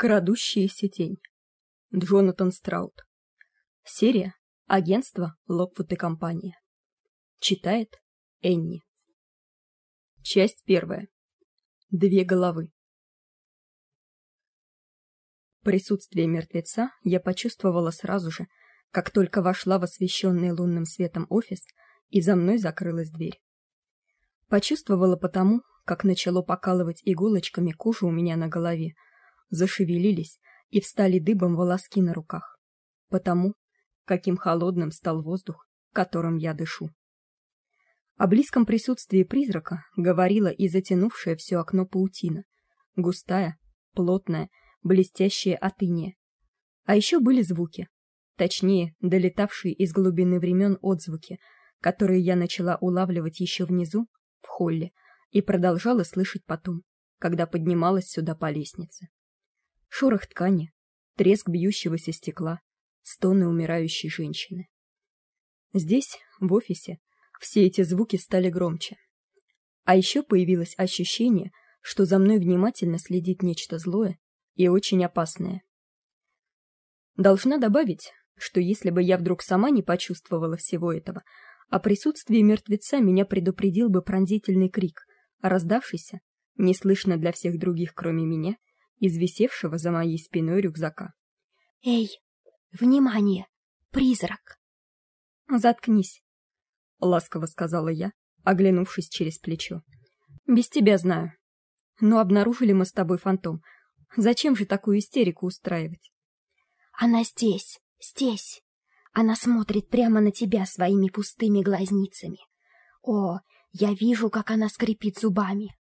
Крадущаяся тень. Джонатан Страут. Серия Агентство Локвуд и компания. Читает Энни. Часть первая. Две головы. Присутствие мертвеца я почувствовала сразу же, как только вошла в освещенный лунным светом офис, и за мной закрылась дверь. Почувствовала потому, как начало покалывать иголочками кожу у меня на голове, зашевелились и встали дыбом волоски на руках, потому каким холодным стал воздух, которым я дышу. О близком присутствии призрака говорила и затянувшая все окно паутина, густая, плотная, блестящая от иния. А еще были звуки, точнее, долетавшие из глубины времен отзвуки, которые я начала улавливать еще внизу, в холле, и продолжала слышать потом, когда поднималась сюда по лестнице шорох ткани, треск бьющегося стекла, стоны умирающей женщины. Здесь, в офисе, все эти звуки стали громче. А еще появилось ощущение, что за мной внимательно следит нечто злое и очень опасное. Должна добавить, что если бы я вдруг сама не почувствовала всего этого, о присутствии мертвеца меня предупредил бы пронзительный крик, раздавшийся, неслышно для всех других, кроме меня, из висевшего за моей спиной рюкзака. «Эй, внимание! Призрак!» «Заткнись!» — ласково сказала я, оглянувшись через плечо. «Без тебя знаю. Но обнаружили мы с тобой фантом. Зачем же такую истерику устраивать?» «Она здесь, здесь. Она смотрит прямо на тебя своими пустыми глазницами. О, я вижу, как она скрипит зубами.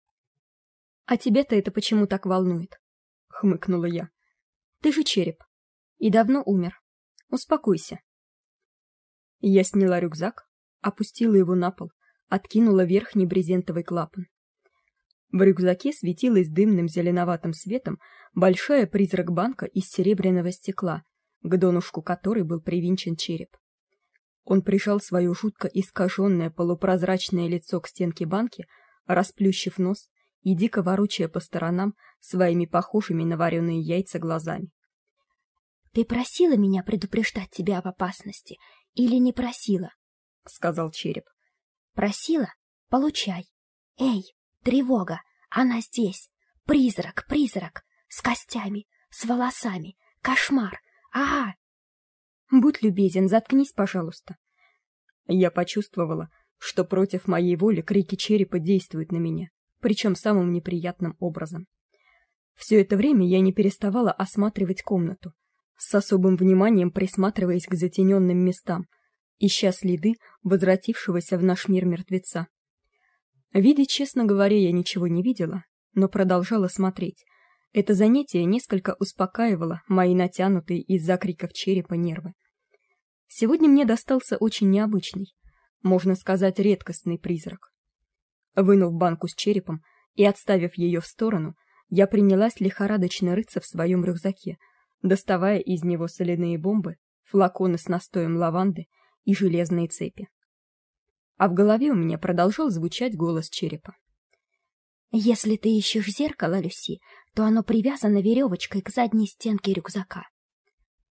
А тебя-то это почему так волнует? Хмыкнула я. Ты же череп и давно умер. Успокойся. Я сняла рюкзак, опустила его на пол, откинула верхний брезентовый клапан. В рюкзаке светилась дымным зеленоватым светом большая призрак-банка из серебряного стекла, к донышку которой был привинчен череп. Он прижал свое жутко искаженное полупрозрачное лицо к стенке банки, расплющив нос и дико ворочая по сторонам своими похожими на вареные яйца глазами. Ты просила меня предупреждать тебя об опасности или не просила? сказал череп. Просила? Получай. Эй, тревога, она здесь. Призрак, призрак, с костями, с волосами. Кошмар. Ага. Будь любезен, заткнись, пожалуйста. Я почувствовала, что против моей воли крики черепа действуют на меня причем самым неприятным образом. Все это время я не переставала осматривать комнату, с особым вниманием присматриваясь к затененным местам, ища следы возвратившегося в наш мир мертвеца. Видеть, честно говоря, я ничего не видела, но продолжала смотреть. Это занятие несколько успокаивало мои натянутые из-за криков черепа нервы. Сегодня мне достался очень необычный, можно сказать, редкостный призрак. Вынув банку с черепом и отставив ее в сторону, я принялась лихорадочно рыться в своем рюкзаке, доставая из него соляные бомбы, флаконы с настоем лаванды и железные цепи. А в голове у меня продолжал звучать голос черепа. Если ты ищешь зеркало, Люси, то оно привязано веревочкой к задней стенке рюкзака.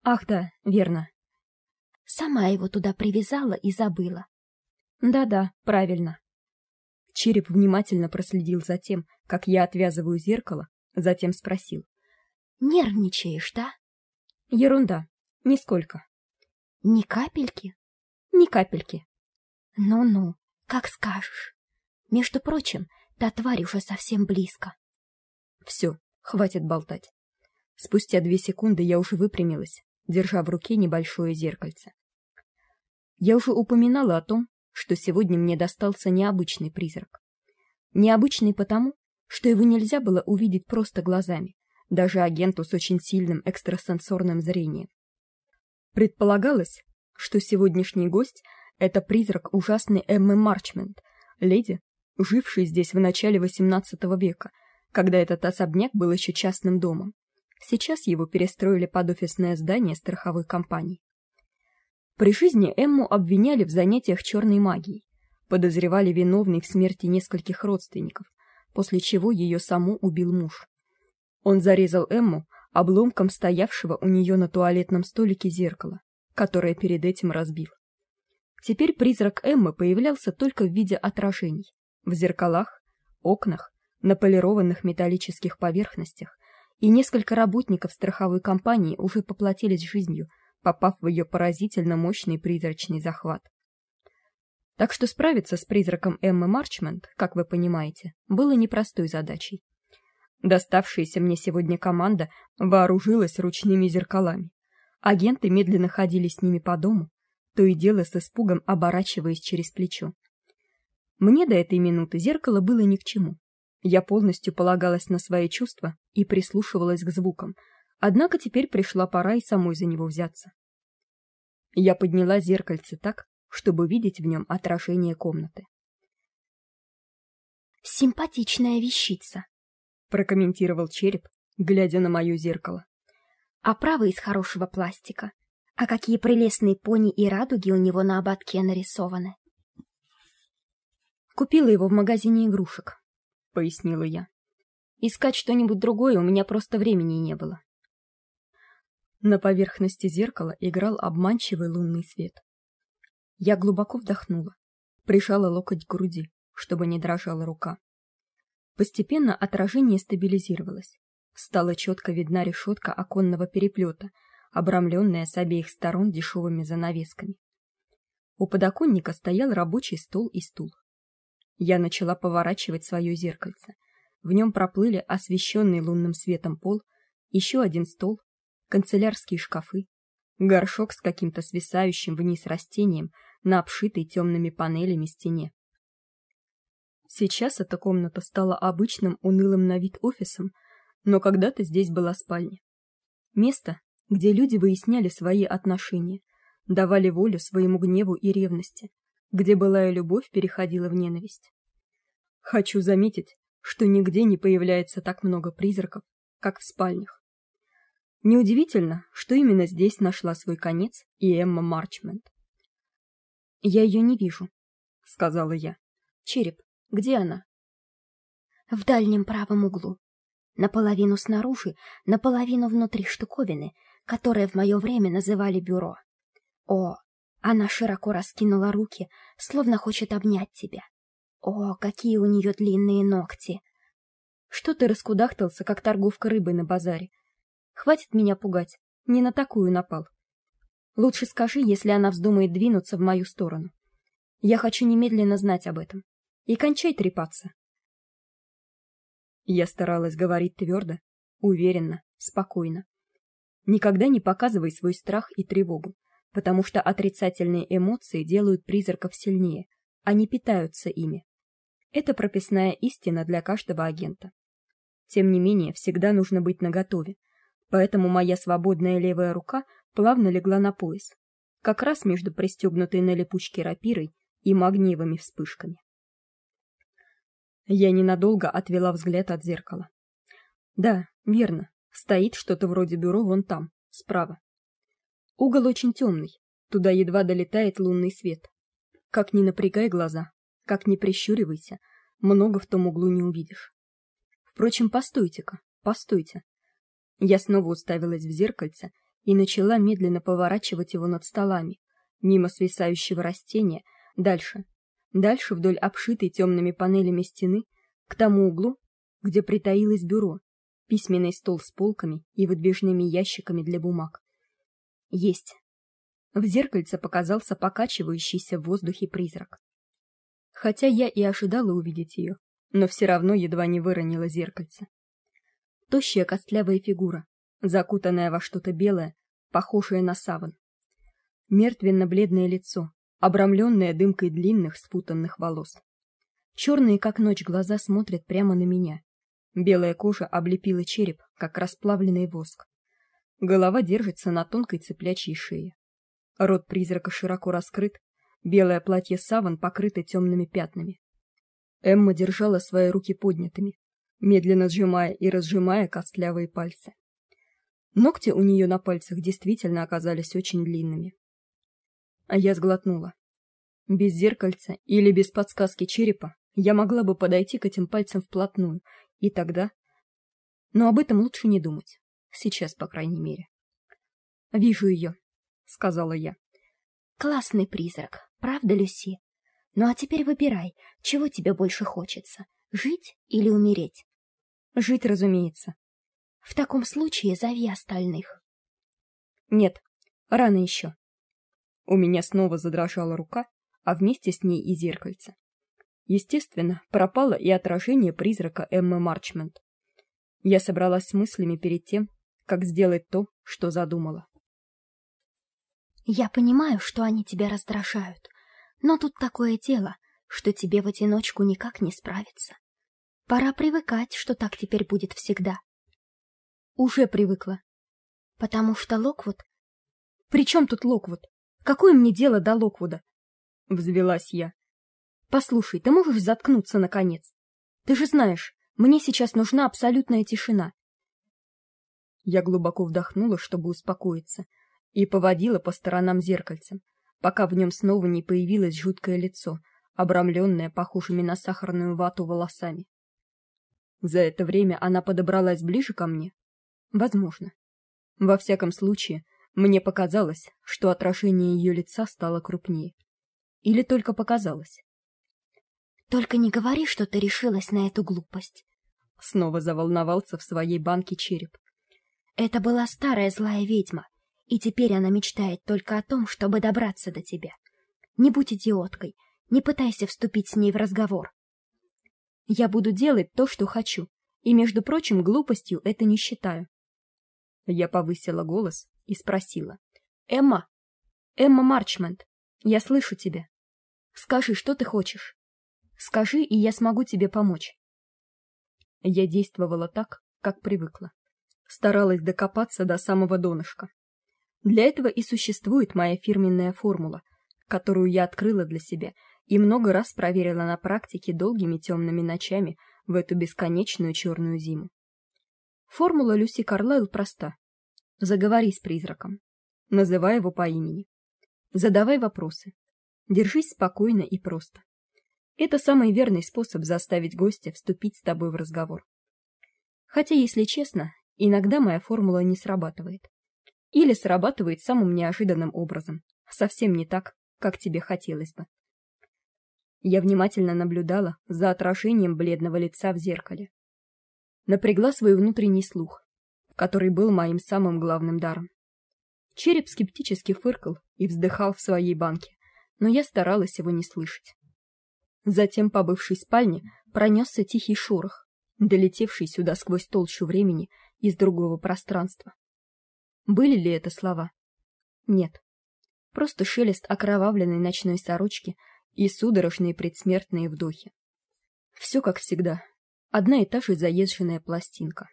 Ах да, верно. Сама его туда привязала и забыла. Да-да, правильно. Череп внимательно проследил за тем, как я отвязываю зеркало, затем спросил: "Нервничаешь, да?" "Ерунда, нисколько". "Ни капельки?" "Ни капельки". "Ну-ну, как скажешь. Между прочим, та тварь уже совсем близко". Все, хватит болтать. Спустя две секунды я уже выпрямилась, держа в руке небольшое зеркальце. Я уже упоминала о том, что сегодня мне достался необычный призрак. Необычный потому, что его нельзя было увидеть просто глазами, даже агенту с очень сильным экстрасенсорным зрением. Предполагалось, что сегодняшний гость это призрак ужасной Эммы Марчмент, леди, жившей здесь в начале XVIII века, когда этот особняк был еще частным домом. Сейчас его перестроили под офисное здание страховой компании. При жизни Эмму обвиняли в занятиях черной магией, подозревали виновной в смерти нескольких родственников, после чего ее саму убил муж. Он зарезал Эмму, обломком стоявшего у нее на туалетном столике зеркала, которое перед этим разбил. Теперь призрак Эммы появлялся только в виде отражений в зеркалах, окнах, на полированных металлических поверхностях, и несколько работников страховой компании уже поплатились жизнью, попав в ее поразительно мощный призрачный захват. Так что справиться с призраком Эммы Марчмент, как вы понимаете, было непростой задачей. Доставшаяся мне сегодня команда вооружилась ручными зеркалами. Агенты медленно ходили с ними по дому, то и дело с испугом оборачиваясь через плечо. Мне до этой минуты зеркало было ни к чему. Я полностью полагалась на свои чувства и прислушивалась к звукам. Однако теперь пришла пора и самой за него взяться. Я подняла зеркальце так, чтобы видеть в нем отражение комнаты. Симпатичная вещица, прокомментировал череп, глядя на моё зеркало. Оправа из хорошего пластика. А какие прелестные пони и радуги у него на ободке нарисованы. Купила его в магазине игрушек, пояснила я. Искать что-нибудь другое у меня просто времени не было. На поверхности зеркала играл обманчивый лунный свет. Я глубоко вдохнула, прижала локоть к груди, чтобы не дрожала рука. Постепенно отражение стабилизировалось. Стала четко видна решетка оконного переплета, обрамленная с обеих сторон дешевыми занавесками. У подоконника стоял рабочий стол и стул. Я начала поворачивать свое зеркальце. В нем проплыли освещенный лунным светом пол, еще один стол, канцелярские шкафы, горшок с каким-то свисающим вниз растением на обшитой темными панелями стене. Сейчас эта комната стала обычным унылым на вид офисом, но когда-то здесь была спальня. Место, где люди выясняли свои отношения, давали волю своему гневу и ревности, где былая любовь переходила в ненависть. Хочу заметить, что нигде не появляется так много призраков, как в спальнях. Неудивительно, что именно здесь нашла свой конец и Эмма Марчмент. Я ее не вижу, сказала я. Череп, где она? В дальнем правом углу. Наполовину снаружи, наполовину внутри штуковины, которое в мое время называли бюро. О, она широко раскинула руки, словно хочет обнять тебя. О, какие у нее длинные ногти! Что ты раскудахтался, как торговка рыбой на базаре? Хватит меня пугать, не на такую напал. Лучше скажи, если она вздумает двинуться в мою сторону. Я хочу немедленно знать об этом. И кончай трепаться. Я старалась говорить твердо, уверенно, спокойно. Никогда не показывай свой страх и тревогу потому что отрицательные эмоции делают призраков сильнее, они питаются ими. Это прописная истина для каждого агента. Тем не менее, всегда нужно быть наготове. Поэтому моя свободная левая рука плавно легла на пояс, как раз между пристегнутой на липучке рапирой и магниевыми вспышками. Я ненадолго отвела взгляд от зеркала. Да, верно. Стоит что-то вроде бюро вон там, справа. Угол очень темный, туда едва долетает лунный свет. Как ни напрягай глаза, как ни прищуривайся, много в том углу не увидишь. Впрочем, постойте-ка, постойте. Я снова уставилась в зеркальце и начала медленно поворачивать его над столами, мимо свисающего растения, дальше, дальше вдоль обшитой темными панелями стены, к тому углу, где притаилось бюро, письменный стол с полками и выдвижными ящиками для бумаг. Есть. В зеркальце показался покачивающийся в воздухе призрак. Хотя я и ожидала увидеть ее, но все равно едва не выронила зеркальце. Тощая костлявая фигура, закутанная во что-то белое, похожее на саван. Мертвенно-бледное лицо, обрамленное дымкой длинных спутанных волос. Черные, как ночь, глаза смотрят прямо на меня. Белая кожа облепила череп, как расплавленный воск. Голова держится на тонкой цыплячьей шее. Рот призрака широко раскрыт, белое платье саван покрыто темными пятнами. Эмма держала свои руки поднятыми, медленно сжимая и разжимая костлявые пальцы. Ногти у нее на пальцах действительно оказались очень длинными. А я сглотнула. Без зеркальца или без подсказки черепа я могла бы подойти к этим пальцам вплотную, и тогда Но об этом лучше не думать. сейчас, по крайней мере. Вижу ее, сказала я. Классный призрак, правда, Люси? Ну а теперь выбирай, чего тебе больше хочется: жить или умереть? Жить, разумеется. В таком случае зови остальных. Нет, рано еще. У меня снова задрожала рука, а вместе с ней и зеркальце. Естественно, пропало и отражение призрака Эммы Марчмент. Я собралась с мыслями перед тем, как сделать то, что задумала. Я понимаю, что они тебя раздражают, но тут такое дело, что тебе в одиночку никак не справиться. Пора привыкать, что так теперь будет всегда. Уже привыкла. Потому что Локвуд... При чем тут Локвуд? Какое мне дело до Локвуда? Взвелась я. Послушай, ты можешь заткнуться наконец? Ты же знаешь, мне сейчас нужна абсолютная тишина. Я глубоко вдохнула, чтобы успокоиться, и поводила по сторонам зеркальцем, пока в нем снова не появилось жуткое лицо, обрамленное похожими на сахарную вату волосами. За это время она подобралась ближе ко мне. Возможно. Во всяком случае, мне показалось, что отражение ее лица стало крупнее. Или только показалось. Только не говори, что ты решилась на эту глупость. Снова заволновался в своей банке череп. Это была старая злая ведьма, и теперь она мечтает только о том, чтобы добраться до тебя. Не будь идиоткой, не пытайся вступить с ней в разговор. Я буду делать то, что хочу, и, между прочим, глупостью это не считаю. Я повысила голос и спросила: "Эмма, Эмма Марчмент, я слышу тебя. Скажи, что ты хочешь? Скажи, и я смогу тебе помочь". Я действовала так, как привыкла. Старалась докопаться до самого донышка. Для этого и существует моя фирменная формула, которую я открыла для себя и много раз проверила на практике долгими темными ночами в эту бесконечную черную зиму. Формула Люси Карлайл проста. Заговори с призраком. Называй его по имени. Задавай вопросы. Держись спокойно и просто. Это самый верный способ заставить гостя вступить с тобой в разговор. Хотя, если честно, иногда моя формула не срабатывает. Или срабатывает самым неожиданным образом, совсем не так, как тебе хотелось бы. Я внимательно наблюдала за отражением бледного лица в зеркале. Напрягла свой внутренний слух, который был моим самым главным даром. Череп скептически фыркал и вздыхал в своей банке, но я старалась его не слышать. Затем по бывшей спальне пронесся тихий шорох, долетевший сюда сквозь толщу времени из другого пространства. Были ли это слова? Нет. Просто шелест окровавленной ночной сорочки и судорожные предсмертные вдохи. Все как всегда. Одна и та же заезженная пластинка.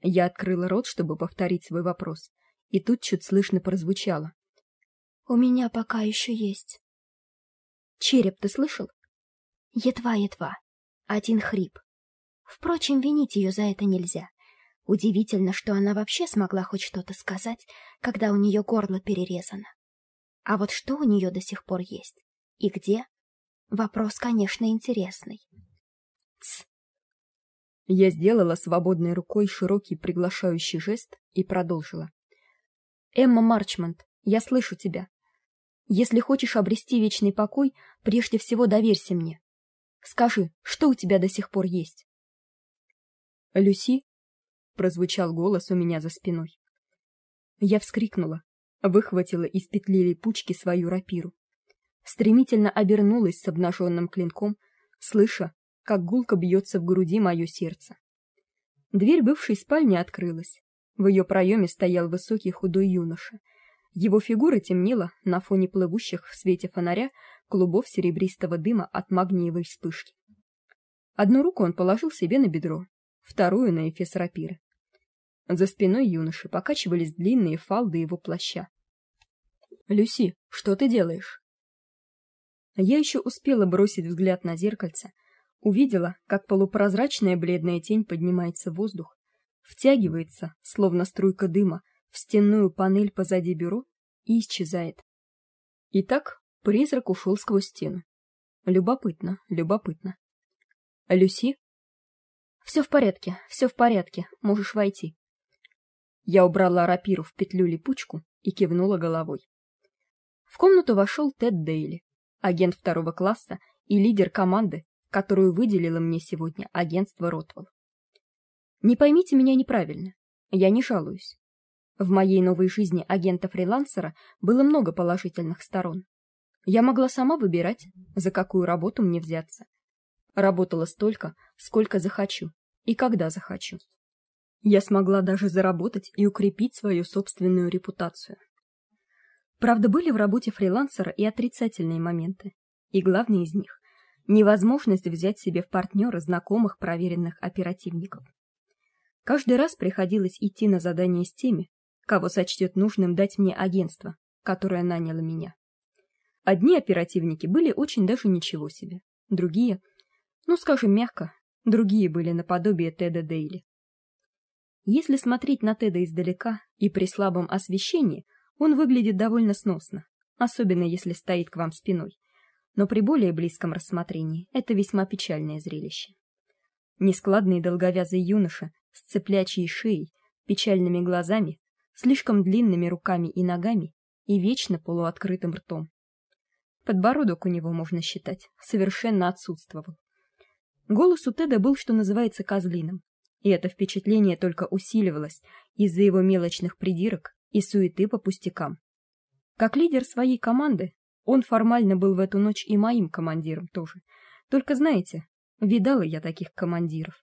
Я открыла рот, чтобы повторить свой вопрос, и тут чуть слышно прозвучало: "У меня пока еще есть". Череп, ты слышал? Едва-едва. Один хрип. Впрочем, винить ее за это нельзя. Удивительно, что она вообще смогла хоть что-то сказать, когда у нее горло перерезано. А вот что у нее до сих пор есть? И где? Вопрос, конечно, интересный. Тс. Я сделала свободной рукой широкий приглашающий жест и продолжила. Эмма Марчмонт, я слышу тебя. Если хочешь обрести вечный покой, прежде всего доверься мне. Скажи, что у тебя до сих пор есть? Люси прозвучал голос у меня за спиной. Я вскрикнула, выхватила из петли липучки свою рапиру стремительно обернулась с обнаженным клинком, слыша, как гулко бьется в груди мое сердце. Дверь бывшей спальни открылась. В ее проеме стоял высокий худой юноша. Его фигура темнела на фоне плывущих в свете фонаря клубов серебристого дыма от магниевой вспышки. Одну руку он положил себе на бедро, вторую на эфес рапиры. За спиной юноши покачивались длинные фалды его плаща. Люси, что ты делаешь? Я еще успела бросить взгляд на зеркальце, увидела, как полупрозрачная бледная тень поднимается в воздух, втягивается, словно струйка дыма, в стенную панель позади бюро и исчезает. Итак, призрак ушел сквозь стену. Любопытно, любопытно. Люси? Все в порядке, все в порядке, можешь войти. Я убрала рапиру в петлю-липучку и кивнула головой. В комнату вошел Тед Дейли, агент второго класса и лидер команды, которую выделило мне сегодня агентство Ротвелл. Не поймите меня неправильно. Я не жалуюсь. В моей новой жизни агента-фрилансера было много положительных сторон. Я могла сама выбирать, за какую работу мне взяться. Работала столько, сколько захочу и когда захочу. Я смогла даже заработать и укрепить свою собственную репутацию. Правда, были в работе фрилансера и отрицательные моменты. И главный из них невозможность взять себе в партнеры знакомых проверенных оперативников. Каждый раз приходилось идти на задание с теми, кого сочтет нужным дать мне агентство, которое наняло меня. Одни оперативники были очень даже ничего себе, другие, ну, скажем мягко, другие были наподобие Теда Дейли. Если смотреть на Теда издалека и при слабом освещении, он выглядит довольно сносно, особенно если стоит к вам спиной. Но при более близком рассмотрении это весьма печальное зрелище. Нескладный долговязый юноша с цеплячей шеей, печальными глазами, слишком длинными руками и ногами и вечно полуоткрытым ртом. Подбородок у него, можно считать, совершенно отсутствовал. Голос у Теда был, что называется, козлиным, и это впечатление только усиливалось из-за его мелочных придирок и суеты по пустякам. Как лидер своей команды, он формально был в эту ночь и моим командиром тоже. Только знаете, видала я таких командиров.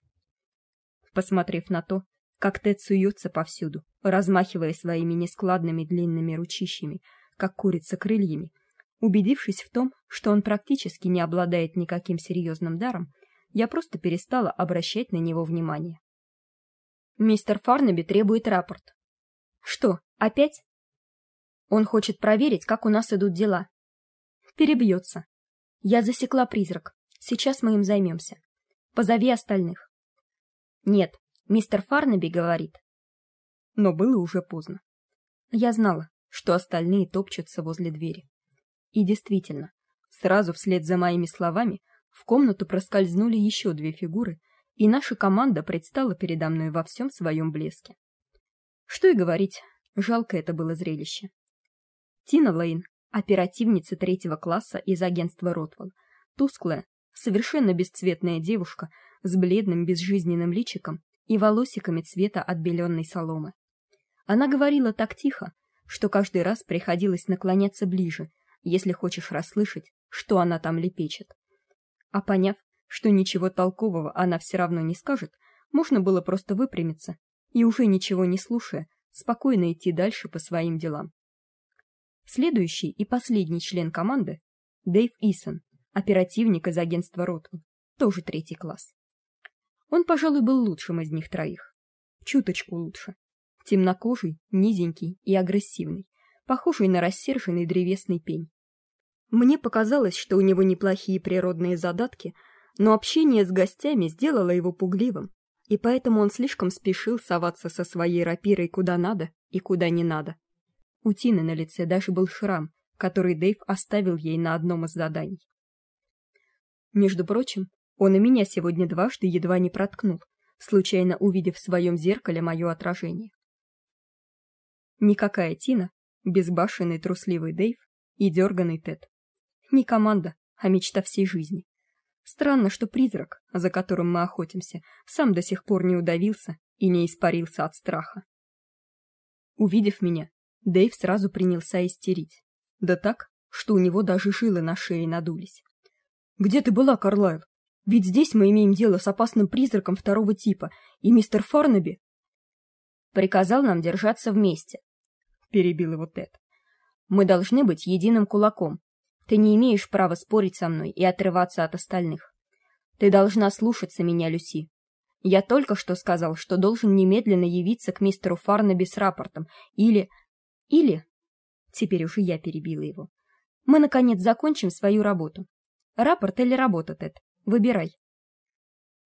Посмотрев на то, как Тед суется повсюду, размахивая своими нескладными длинными ручищами, как курица крыльями, Убедившись в том, что он практически не обладает никаким серьезным даром, я просто перестала обращать на него внимание. Мистер Фарнаби требует рапорт. Что, опять? Он хочет проверить, как у нас идут дела. Перебьется. Я засекла призрак. Сейчас мы им займемся. Позови остальных. Нет, мистер Фарнаби говорит. Но было уже поздно. Я знала, что остальные топчутся возле двери. И действительно, сразу вслед за моими словами в комнату проскользнули еще две фигуры, и наша команда предстала передо мной во всем своем блеске. Что и говорить, жалко это было зрелище. Тина Лейн, оперативница третьего класса из агентства Ротвелл, тусклая, совершенно бесцветная девушка с бледным безжизненным личиком и волосиками цвета отбеленной соломы. Она говорила так тихо, что каждый раз приходилось наклоняться ближе, если хочешь расслышать, что она там лепечет. А поняв, что ничего толкового она все равно не скажет, можно было просто выпрямиться и уже ничего не слушая, спокойно идти дальше по своим делам. Следующий и последний член команды Дэйв Исон, оперативник из агентства Ротвелл, тоже третий класс. Он, пожалуй, был лучшим из них троих. Чуточку лучше. Темнокожий, низенький и агрессивный, похожий на рассерженный древесный пень. Мне показалось, что у него неплохие природные задатки, но общение с гостями сделало его пугливым, и поэтому он слишком спешил соваться со своей рапирой куда надо и куда не надо. У Тины на лице даже был шрам, который Дэйв оставил ей на одном из заданий. Между прочим, он и меня сегодня дважды едва не проткнул, случайно увидев в своем зеркале мое отражение. Никакая Тина, безбашенный трусливый Дэйв и дерганый Тед. Не команда, а мечта всей жизни. Странно, что призрак, за которым мы охотимся, сам до сих пор не удавился и не испарился от страха. Увидев меня, Дэйв сразу принялся истерить. Да так, что у него даже жилы на шее надулись. Где ты была, Карлайл? Ведь здесь мы имеем дело с опасным призраком второго типа, и мистер Фарнаби приказал нам держаться вместе, перебил его Тед. Мы должны быть единым кулаком, ты не имеешь права спорить со мной и отрываться от остальных. Ты должна слушаться меня, Люси. Я только что сказал, что должен немедленно явиться к мистеру Фарнаби с рапортом или или Теперь уже я перебила его. Мы наконец закончим свою работу. Рапорт или работа, Тед? Выбирай.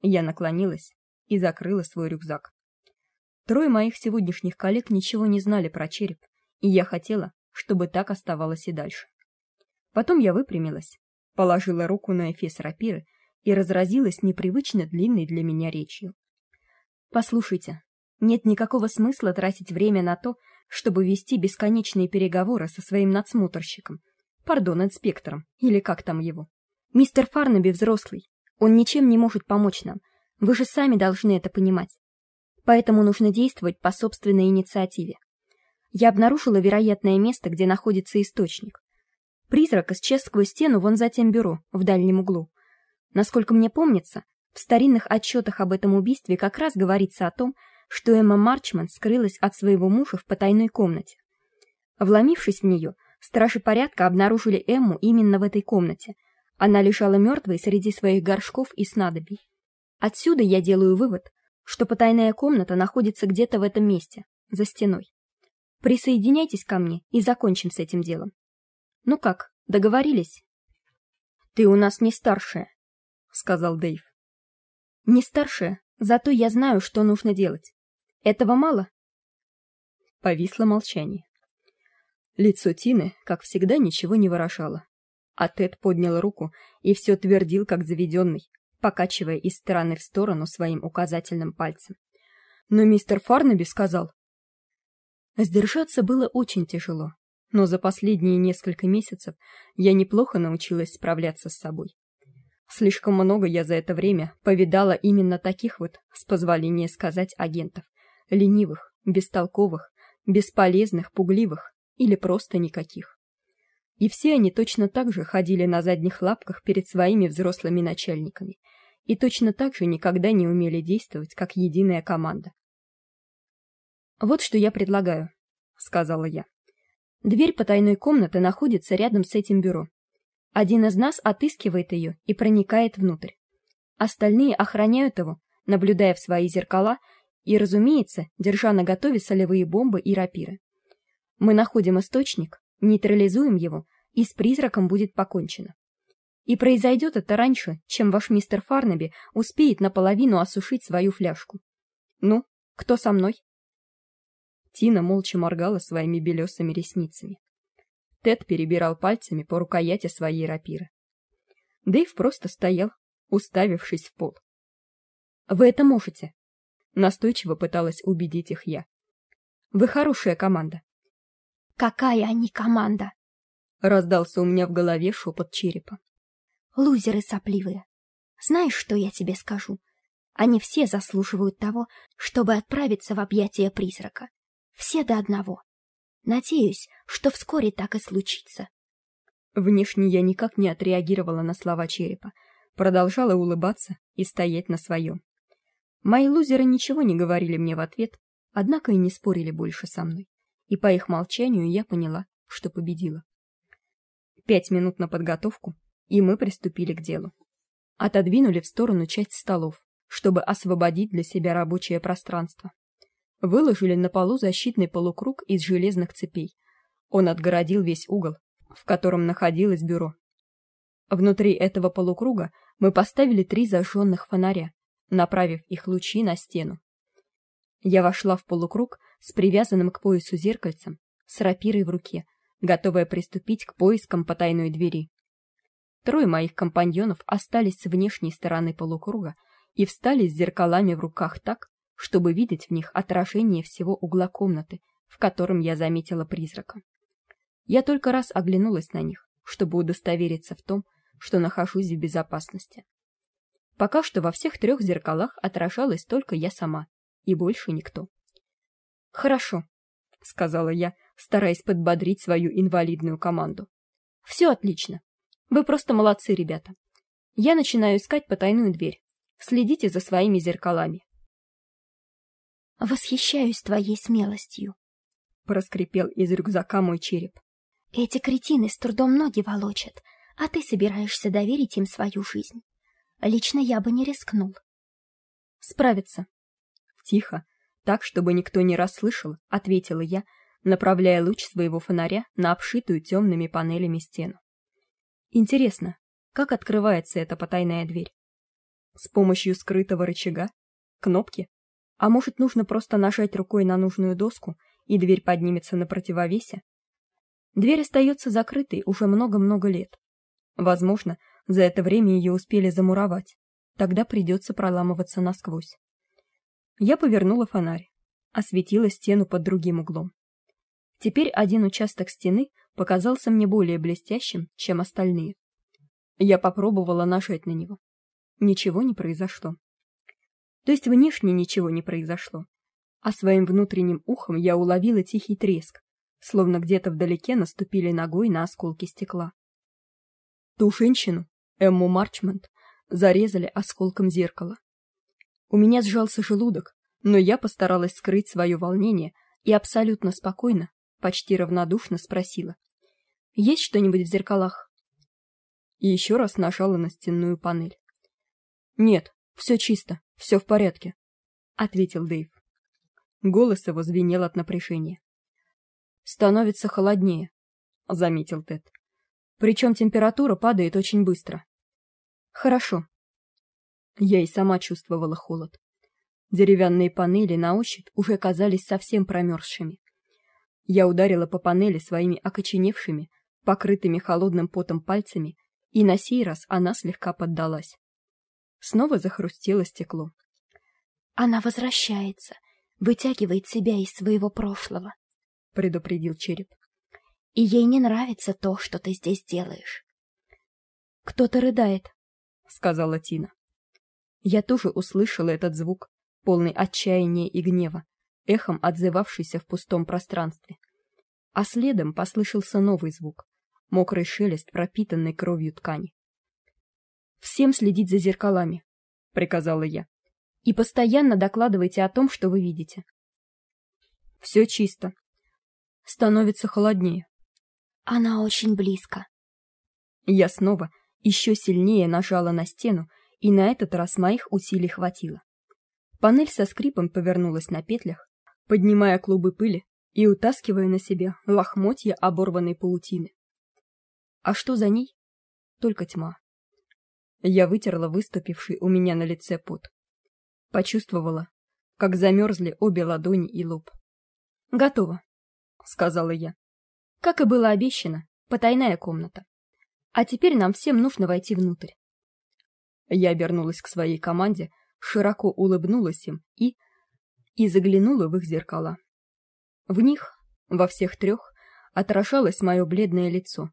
Я наклонилась и закрыла свой рюкзак. Трое моих сегодняшних коллег ничего не знали про череп, и я хотела, чтобы так оставалось и дальше. Потом я выпрямилась, положила руку на эфес рапиры и разразилась непривычно длинной для меня речью. Послушайте, Нет никакого смысла тратить время на то, чтобы вести бесконечные переговоры со своим надсмотрщиком. Пардон, инспектором, или как там его. Мистер Фарнаби взрослый. Он ничем не может помочь нам. Вы же сами должны это понимать. Поэтому нужно действовать по собственной инициативе. Я обнаружила вероятное место, где находится источник. Призрак исчез сквозь стену вон за тем бюро, в дальнем углу. Насколько мне помнится, в старинных отчетах об этом убийстве как раз говорится о том, что Эмма Марчман скрылась от своего мужа в потайной комнате. Вломившись в нее, стражи порядка обнаружили Эмму именно в этой комнате. Она лежала мертвой среди своих горшков и снадобий. Отсюда я делаю вывод, что потайная комната находится где-то в этом месте, за стеной. Присоединяйтесь ко мне и закончим с этим делом. Ну как, договорились? Ты у нас не старшая, сказал Дэйв. Не старшая, зато я знаю, что нужно делать. Этого мало? Повисло молчание. Лицо Тины, как всегда, ничего не выражало. А Тед поднял руку и все твердил, как заведенный, покачивая из стороны в сторону своим указательным пальцем. Но мистер Фарнаби сказал... Сдержаться было очень тяжело, но за последние несколько месяцев я неплохо научилась справляться с собой. Слишком много я за это время повидала именно таких вот, с позволения сказать, агентов. Ленивых, бестолковых, бесполезных, пугливых или просто никаких. И все они точно так же ходили на задних лапках перед своими взрослыми начальниками. И точно так же никогда не умели действовать как единая команда. «Вот что я предлагаю», — сказала я. «Дверь потайной комнаты находится рядом с этим бюро. Один из нас отыскивает ее и проникает внутрь. Остальные охраняют его, наблюдая в свои зеркала и, разумеется, держа наготове солевые бомбы и рапиры. Мы находим источник, нейтрализуем его, и с призраком будет покончено. И произойдет это раньше, чем ваш мистер Фарнаби успеет наполовину осушить свою фляжку. Ну, кто со мной? Тина молча моргала своими белесыми ресницами. Тед перебирал пальцами по рукояти своей рапиры. Дэйв просто стоял, уставившись в пол. Вы это можете, настойчиво пыталась убедить их я. Вы хорошая команда. Какая они команда? раздался у меня в голове шепот черепа. Лузеры сопливые. Знаешь, что я тебе скажу? Они все заслуживают того, чтобы отправиться в объятия призрака. Все до одного. Надеюсь, что вскоре так и случится. Внешне я никак не отреагировала на слова черепа, продолжала улыбаться и стоять на своем. Мои лузеры ничего не говорили мне в ответ, однако и не спорили больше со мной. И по их молчанию я поняла, что победила. Пять минут на подготовку, и мы приступили к делу. Отодвинули в сторону часть столов, чтобы освободить для себя рабочее пространство выложили на полу защитный полукруг из железных цепей. Он отгородил весь угол, в котором находилось бюро. Внутри этого полукруга мы поставили три зажженных фонаря, направив их лучи на стену. Я вошла в полукруг с привязанным к поясу зеркальцем, с рапирой в руке, готовая приступить к поискам потайной двери. Трое моих компаньонов остались с внешней стороны полукруга и встали с зеркалами в руках так, чтобы видеть в них отражение всего угла комнаты, в котором я заметила призрака. Я только раз оглянулась на них, чтобы удостовериться в том, что нахожусь в безопасности. Пока что во всех трех зеркалах отражалась только я сама, и больше никто. Хорошо, сказала я, стараясь подбодрить свою инвалидную команду. Все отлично. Вы просто молодцы, ребята. Я начинаю искать потайную дверь. Следите за своими зеркалами. Восхищаюсь твоей смелостью, проскрипел из рюкзака мой череп. Эти кретины с трудом ноги волочат, а ты собираешься доверить им свою жизнь. Лично я бы не рискнул. Справиться. Тихо, так чтобы никто не расслышал, ответила я, направляя луч своего фонаря на обшитую темными панелями стену. Интересно, как открывается эта потайная дверь? С помощью скрытого рычага? Кнопки? А может, нужно просто нажать рукой на нужную доску, и дверь поднимется на противовесе? Дверь остается закрытой уже много-много лет. Возможно, за это время ее успели замуровать. Тогда придется проламываться насквозь. Я повернула фонарь. осветила стену под другим углом. Теперь один участок стены показался мне более блестящим, чем остальные. Я попробовала нажать на него. Ничего не произошло. То есть внешне ничего не произошло, а своим внутренним ухом я уловила тихий треск, словно где-то вдалеке наступили ногой на осколки стекла. Ту женщину, Эмму Марчмент, зарезали осколком зеркала. У меня сжался желудок, но я постаралась скрыть свое волнение и абсолютно спокойно, почти равнодушно спросила: "Есть что-нибудь в зеркалах?" И еще раз нажала на стенную панель. "Нет, все чисто, все в порядке", ответил Дэйв. Голос его звенел от напряжения. Становится холоднее, заметил Тед. Причем температура падает очень быстро. Хорошо. Я и сама чувствовала холод. Деревянные панели на ощупь уже казались совсем промерзшими. Я ударила по панели своими окоченевшими, покрытыми холодным потом пальцами, и на сей раз она слегка поддалась. Снова захрустело стекло. Она возвращается, вытягивает себя из своего прошлого, предупредил череп. И ей не нравится то, что ты здесь делаешь. Кто-то рыдает, сказала Тина. Я тоже услышала этот звук, полный отчаяния и гнева, эхом отзывавшийся в пустом пространстве. А следом послышался новый звук, мокрый шелест пропитанной кровью ткани. Всем следить за зеркалами, приказала я. И постоянно докладывайте о том, что вы видите. Все чисто. Становится холоднее. Она очень близко. Я снова еще сильнее нажала на стену, и на этот раз моих усилий хватило. Панель со скрипом повернулась на петлях, поднимая клубы пыли и утаскивая на себя лохмотья оборванной паутины. А что за ней? Только тьма. Я вытерла выступивший у меня на лице пот. Почувствовала, как замерзли обе ладони и лоб. Готово, сказала я. Как и было обещано, потайная комната. А теперь нам всем нужно войти внутрь. Я обернулась к своей команде, широко улыбнулась им и и заглянула в их зеркала. В них, во всех трех, отражалось мое бледное лицо,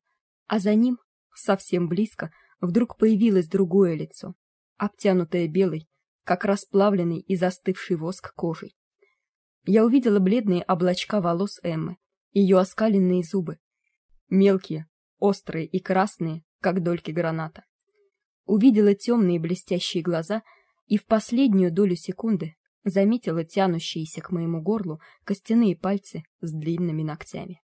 а за ним, совсем близко, вдруг появилось другое лицо, обтянутое белой, как расплавленный и застывший воск кожей. Я увидела бледные облачка волос Эммы, ее оскаленные зубы, мелкие, острые и красные, как дольки граната. Увидела темные блестящие глаза и в последнюю долю секунды заметила тянущиеся к моему горлу костяные пальцы с длинными ногтями.